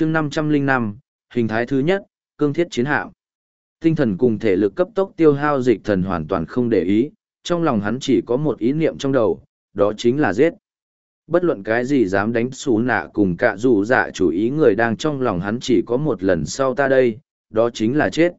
chương năm trăm linh năm hình thái thứ nhất, cương thiết chiến hạm. Tinh thần cùng thể lực cấp tốc tiêu hao dịch thần hoàn toàn không để ý, trong lòng hắn chỉ có một ý niệm trong đầu, đó chính là giết. Bất luận cái gì dám đánh xú nạ cùng cả dù dạ chủ ý người đang trong lòng hắn chỉ có một lần sau ta đây, đó chính là chết.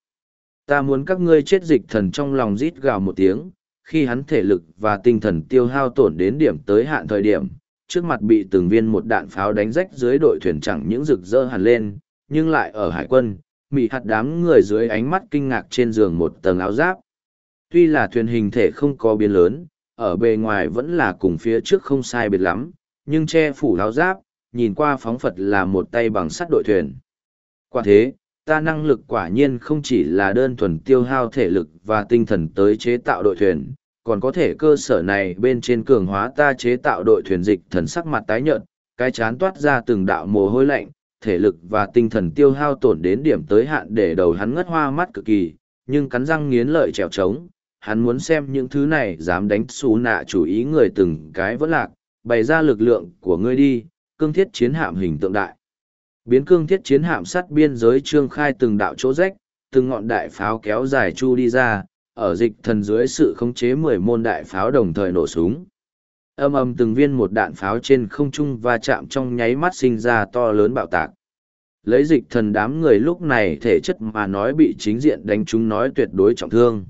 Ta muốn các ngươi chết dịch thần trong lòng rít gào một tiếng, khi hắn thể lực và tinh thần tiêu hao tổn đến điểm tới hạn thời điểm, trước mặt bị từng viên một đạn pháo đánh rách dưới đội thuyền chẳng những rực rỡ hẳn lên, nhưng lại ở hải quân, mị hạt đám người dưới ánh mắt kinh ngạc trên giường một tầng áo giáp. Tuy là thuyền hình thể không có biến lớn, ở bề ngoài vẫn là cùng phía trước không sai biệt lắm, nhưng che phủ áo giáp, nhìn qua phóng phật là một tay bằng sắt đội thuyền. Quả thế, ta năng lực quả nhiên không chỉ là đơn thuần tiêu hao thể lực và tinh thần tới chế tạo đội thuyền, còn có thể cơ sở này bên trên cường hóa ta chế tạo đội thuyền dịch thần sắc mặt tái nhợt, cái chán toát ra từng đạo mồ hôi lạnh, thể lực và tinh thần tiêu hao tổn đến điểm tới hạn để đầu hắn ngất hoa mắt cực kỳ, nhưng cắn răng nghiến lợi trèo trống, hắn muốn xem những thứ này dám đánh xú nạ chủ ý người từng cái vẫn lạc, bày ra lực lượng của ngươi đi, cương thiết chiến hạm hình tượng đại. Biến cương thiết chiến hạm sắt biên giới trương khai từng đạo chỗ rách, từng ngọn đại pháo kéo dài chu đi ra, ở dịch thần dưới sự khống chế mười môn đại pháo đồng thời nổ súng. Âm âm từng viên một đạn pháo trên không trung va chạm trong nháy mắt sinh ra to lớn bạo tạc. Lấy dịch thần đám người lúc này thể chất mà nói bị chính diện đánh chúng nói tuyệt đối trọng thương.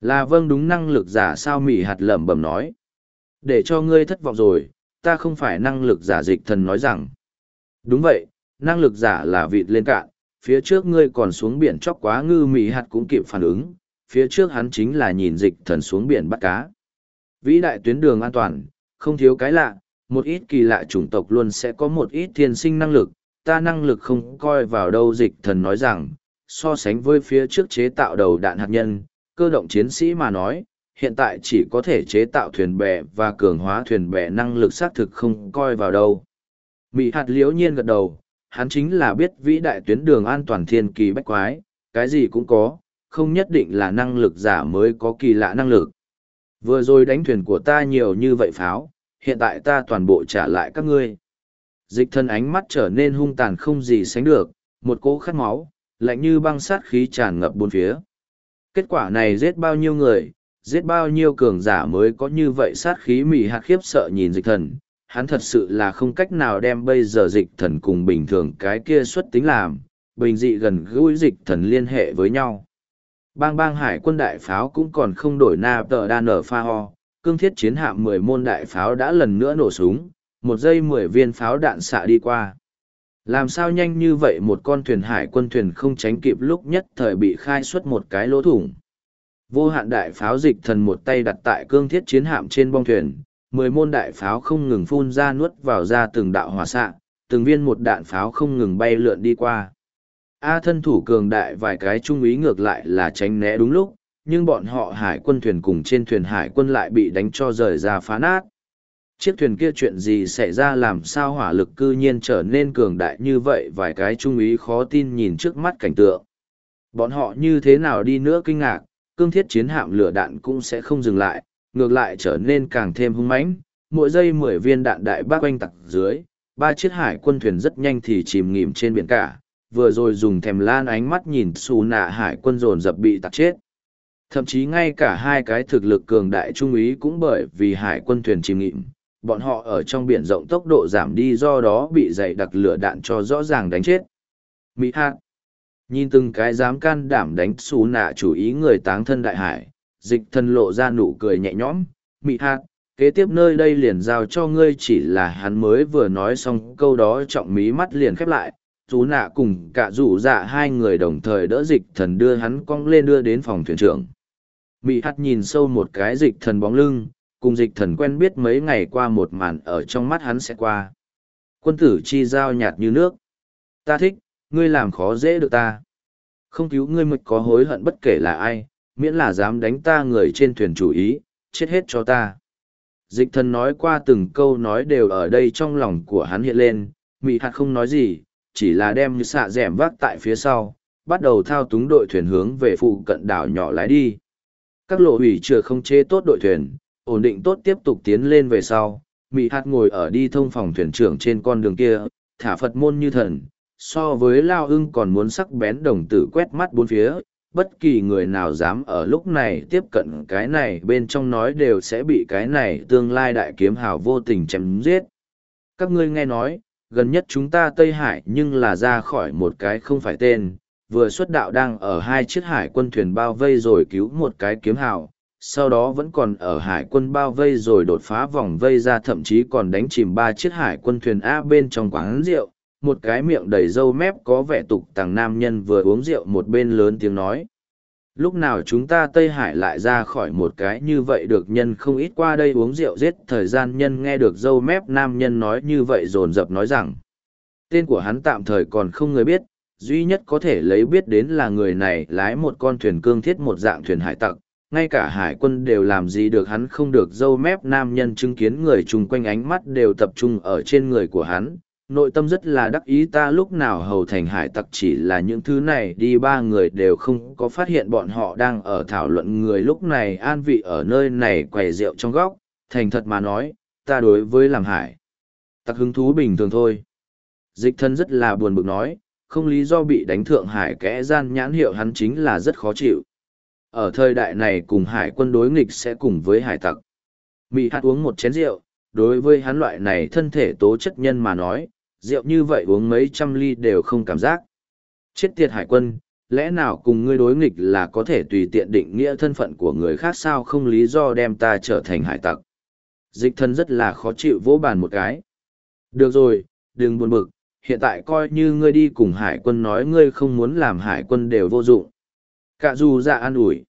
Là vâng đúng năng lực giả sao mỉ hạt lẩm bẩm nói. Để cho ngươi thất vọng rồi, ta không phải năng lực giả dịch thần nói rằng. Đúng vậy, năng lực giả là vịt lên cạn, phía trước ngươi còn xuống biển chóc quá ngư mỉ hạt cũng kịp phản ứng, phía trước hắn chính là nhìn dịch thần xuống biển bắt cá. Vĩ đại tuyến đường an toàn, không thiếu cái lạ, một ít kỳ lạ chủng tộc luôn sẽ có một ít thiên sinh năng lực, ta năng lực không coi vào đâu dịch thần nói rằng, so sánh với phía trước chế tạo đầu đạn hạt nhân, cơ động chiến sĩ mà nói, hiện tại chỉ có thể chế tạo thuyền bè và cường hóa thuyền bè năng lực xác thực không coi vào đâu. Mỹ hạt liễu nhiên gật đầu, hắn chính là biết vĩ đại tuyến đường an toàn thiên kỳ bách quái, cái gì cũng có, không nhất định là năng lực giả mới có kỳ lạ năng lực. Vừa rồi đánh thuyền của ta nhiều như vậy pháo, hiện tại ta toàn bộ trả lại các ngươi. Dịch thân ánh mắt trở nên hung tàn không gì sánh được, một cỗ khát máu, lạnh như băng sát khí tràn ngập bốn phía. Kết quả này giết bao nhiêu người, giết bao nhiêu cường giả mới có như vậy sát khí mỉ hạt khiếp sợ nhìn dịch thần. Hắn thật sự là không cách nào đem bây giờ dịch thần cùng bình thường cái kia xuất tính làm, bình dị gần gũi dịch thần liên hệ với nhau. Bang bang hải quân đại pháo cũng còn không đổi na tờ đa nở pha ho, cương thiết chiến hạm mười môn đại pháo đã lần nữa nổ súng, một giây mười viên pháo đạn xạ đi qua. Làm sao nhanh như vậy một con thuyền hải quân thuyền không tránh kịp lúc nhất thời bị khai xuất một cái lỗ thủng. Vô hạn đại pháo dịch thần một tay đặt tại cương thiết chiến hạm trên bong thuyền, mười môn đại pháo không ngừng phun ra nuốt vào ra từng đạo hỏa xạ, từng viên một đạn pháo không ngừng bay lượn đi qua. A thân thủ cường đại vài cái trung úy ngược lại là tránh né đúng lúc, nhưng bọn họ hải quân thuyền cùng trên thuyền hải quân lại bị đánh cho rời ra phá nát. Chiếc thuyền kia chuyện gì xảy ra làm sao hỏa lực cư nhiên trở nên cường đại như vậy vài cái trung úy khó tin nhìn trước mắt cảnh tượng. Bọn họ như thế nào đi nữa kinh ngạc, cương thiết chiến hạm lửa đạn cũng sẽ không dừng lại, ngược lại trở nên càng thêm hung mãnh. Mỗi giây mười viên đạn đại bác quanh tặc dưới, ba chiếc hải quân thuyền rất nhanh thì chìm nghỉm trên biển cả, vừa rồi dùng thèm lan ánh mắt nhìn xù nạ hải quân dồn dập bị tạt chết. Thậm chí ngay cả hai cái thực lực cường đại trung úy cũng bởi vì hải quân thuyền chìm nghịm bọn họ ở trong biển rộng tốc độ giảm đi do đó bị dày đặc lửa đạn cho rõ ràng đánh chết. Mỹ Hạc Nhìn từng cái dám can đảm đánh xù nạ chủ ý người táng thân đại hải, dịch thân lộ ra nụ cười nhẹ nhõm, Mỹ Hạc, kế tiếp nơi đây liền giao cho ngươi chỉ là hắn mới vừa nói xong câu đó trọng mí mắt liền khép lại, chú nạ cùng cả rủ dạ hai người đồng thời đỡ dịch thần đưa hắn cong lên đưa đến phòng thuyền trưởng. Mị hắt nhìn sâu một cái dịch thần bóng lưng, cùng dịch thần quen biết mấy ngày qua một màn ở trong mắt hắn sẽ qua. Quân tử chi giao nhạt như nước. Ta thích, ngươi làm khó dễ được ta. Không cứu ngươi mực có hối hận bất kể là ai, miễn là dám đánh ta người trên thuyền chủ ý, chết hết cho ta. Dịch thần nói qua từng câu nói đều ở đây trong lòng của hắn hiện lên, mị hạt không nói gì, chỉ là đem như xạ rẻm vác tại phía sau, bắt đầu thao túng đội thuyền hướng về phụ cận đảo nhỏ lái đi. Các lộ hủy chưa không chế tốt đội thuyền, ổn định tốt tiếp tục tiến lên về sau, mị hạt ngồi ở đi thông phòng thuyền trưởng trên con đường kia, thả Phật môn như thần, so với lao ưng còn muốn sắc bén đồng tử quét mắt bốn phía bất kỳ người nào dám ở lúc này tiếp cận cái này bên trong nói đều sẽ bị cái này tương lai đại kiếm hào vô tình chém giết các ngươi nghe nói gần nhất chúng ta tây hải nhưng là ra khỏi một cái không phải tên vừa xuất đạo đang ở hai chiếc hải quân thuyền bao vây rồi cứu một cái kiếm hào sau đó vẫn còn ở hải quân bao vây rồi đột phá vòng vây ra thậm chí còn đánh chìm ba chiếc hải quân thuyền A bên trong quán rượu, một cái miệng đầy râu mép có vẻ tục tàng nam nhân vừa uống rượu một bên lớn tiếng nói. Lúc nào chúng ta Tây Hải lại ra khỏi một cái như vậy được nhân không ít qua đây uống rượu giết thời gian nhân nghe được dâu mép nam nhân nói như vậy dồn dập nói rằng tên của hắn tạm thời còn không người biết, duy nhất có thể lấy biết đến là người này lái một con thuyền cương thiết một dạng thuyền hải tặc, ngay cả hải quân đều làm gì được hắn không được dâu mép nam nhân chứng kiến người chung quanh ánh mắt đều tập trung ở trên người của hắn. Nội tâm rất là đắc ý ta lúc nào hầu thành hải tặc chỉ là những thứ này đi ba người đều không có phát hiện bọn họ đang ở thảo luận người lúc này an vị ở nơi này quầy rượu trong góc, thành thật mà nói, ta đối với làm hải. Tặc hứng thú bình thường thôi. Dịch thân rất là buồn bực nói, không lý do bị đánh thượng hải kẽ gian nhãn hiệu hắn chính là rất khó chịu ở thời đại này cùng hải quân đối nghịch sẽ cùng với hải tặc. Mỹ hát uống một chén rượu, đối với hắn loại này thân thể tố chất nhân mà nói, rượu như vậy uống mấy trăm ly đều không cảm giác. Chết tiệt hải quân, lẽ nào cùng ngươi đối nghịch là có thể tùy tiện định nghĩa thân phận của người khác sao không lý do đem ta trở thành hải tặc. Dịch thân rất là khó chịu vỗ bàn một cái. Được rồi, đừng buồn bực, hiện tại coi như ngươi đi cùng hải quân nói ngươi không muốn làm hải quân đều vô dụng. Cả dù dạ an ủi.